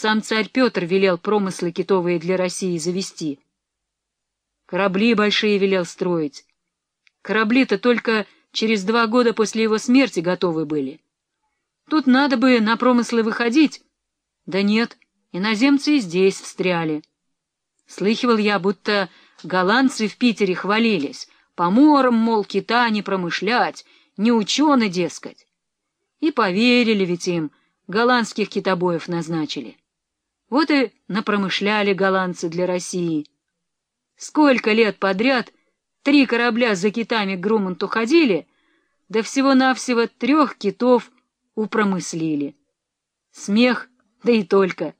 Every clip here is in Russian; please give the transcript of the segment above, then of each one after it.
сам царь Петр велел промыслы китовые для России завести. Корабли большие велел строить. Корабли-то только через два года после его смерти готовы были. Тут надо бы на промыслы выходить. Да нет, иноземцы и здесь встряли. Слыхивал я, будто голландцы в Питере хвалились. По морам, мол, кита не промышлять, не учены, дескать. И поверили ведь им, голландских китобоев назначили. Вот и напромышляли голландцы для России. Сколько лет подряд три корабля за китами к Груманту ходили, да всего-навсего трех китов упромыслили. Смех, да и только.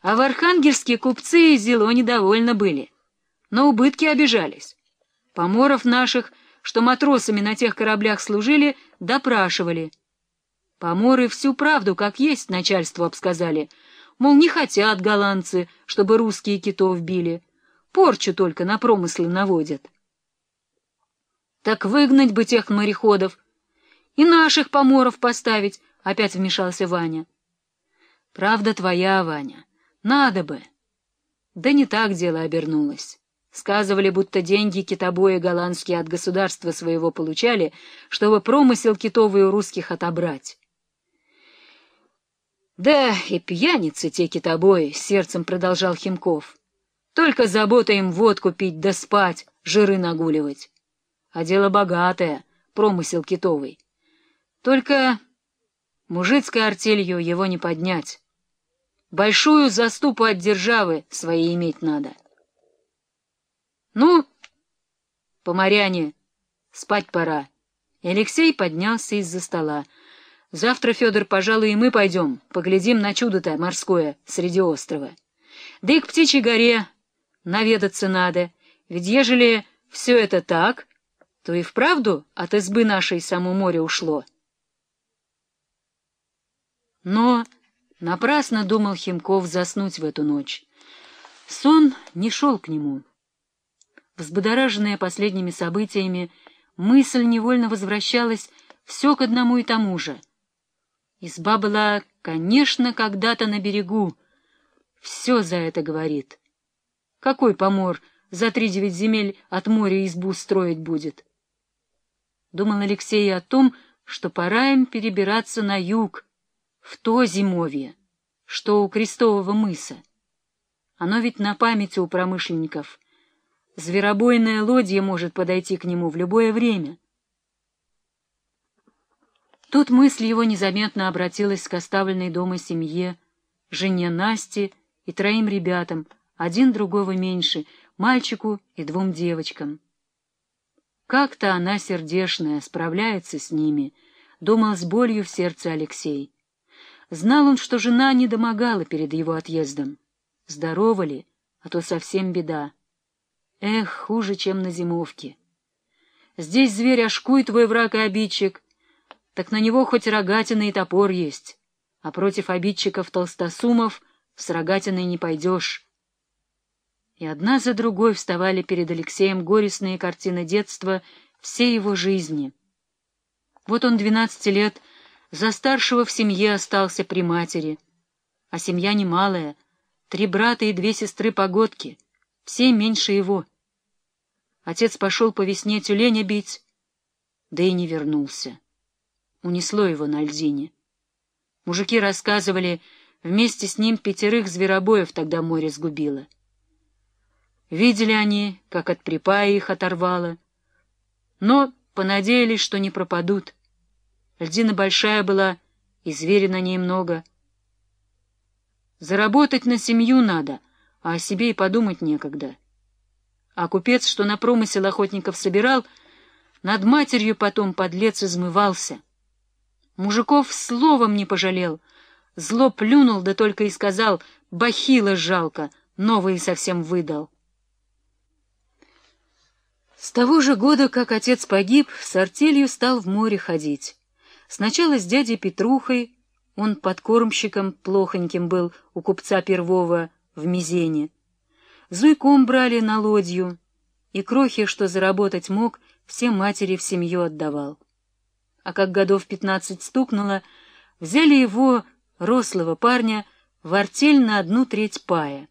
А в Архангельске купцы и зело недовольны были, но убытки обижались. Поморов наших, что матросами на тех кораблях служили, допрашивали. Поморы всю правду, как есть, начальству обсказали. Мол, не хотят голландцы, чтобы русские китов били. Порчу только на промыслы наводят. Так выгнать бы тех мореходов и наших поморов поставить, — опять вмешался Ваня. Правда твоя, Ваня, надо бы. Да не так дело обернулось. Сказывали, будто деньги китобои голландские от государства своего получали, чтобы промысел китовый у русских отобрать. Да и пьяницы те китобои, — сердцем продолжал Химков. Только забота им водку пить да спать, жиры нагуливать. А дело богатое, промысел китовый. Только мужицкой артелью его не поднять. Большую заступу от державы своей иметь надо. Ну, поморяне, спать пора. И Алексей поднялся из-за стола. Завтра, Федор, пожалуй, и мы пойдем, поглядим на чудо-то морское среди острова. Да и к Птичьей горе наведаться надо, ведь ежели все это так, то и вправду от избы нашей само море ушло. Но напрасно думал Химков заснуть в эту ночь. Сон не шел к нему. Взбудораженная последними событиями, мысль невольно возвращалась все к одному и тому же. Изба была, конечно, когда-то на берегу. Все за это говорит. Какой помор за три девять земель от моря избу строить будет? Думал Алексей о том, что пора им перебираться на юг, в то зимовье, что у Крестового мыса. Оно ведь на памяти у промышленников — Зверобойная лодья может подойти к нему в любое время. Тут мысль его незаметно обратилась к оставленной дома семье, жене Насте и троим ребятам, один другого меньше, мальчику и двум девочкам. Как-то она сердешная, справляется с ними, думал с болью в сердце Алексей. Знал он, что жена не домогала перед его отъездом. Здорова ли, а то совсем беда. Эх, хуже, чем на зимовке. Здесь зверь ошкуй твой враг и обидчик, так на него хоть рогатина и топор есть, а против обидчиков толстосумов с рогатиной не пойдешь. И одна за другой вставали перед Алексеем горестные картины детства всей его жизни. Вот он двенадцати лет за старшего в семье остался при матери, а семья немалая, три брата и две сестры-погодки — все меньше его. Отец пошел по весне тюленя бить, да и не вернулся. Унесло его на льдине. Мужики рассказывали, вместе с ним пятерых зверобоев тогда море сгубило. Видели они, как от припая их оторвало, но понадеялись, что не пропадут. Льдина большая была, и зверя на ней много. Заработать на семью надо — а о себе и подумать некогда. А купец, что на промысел охотников собирал, над матерью потом подлец измывался. Мужиков словом не пожалел, зло плюнул, да только и сказал, бахила жалко, новые совсем выдал. С того же года, как отец погиб, с артелью стал в море ходить. Сначала с дядей Петрухой, он подкормщиком плохоньким был у купца Первого, в Мизене. Зуйком брали на лодью, и крохи, что заработать мог, все матери в семью отдавал. А как годов пятнадцать стукнуло, взяли его, рослого парня, в артель на одну треть пая.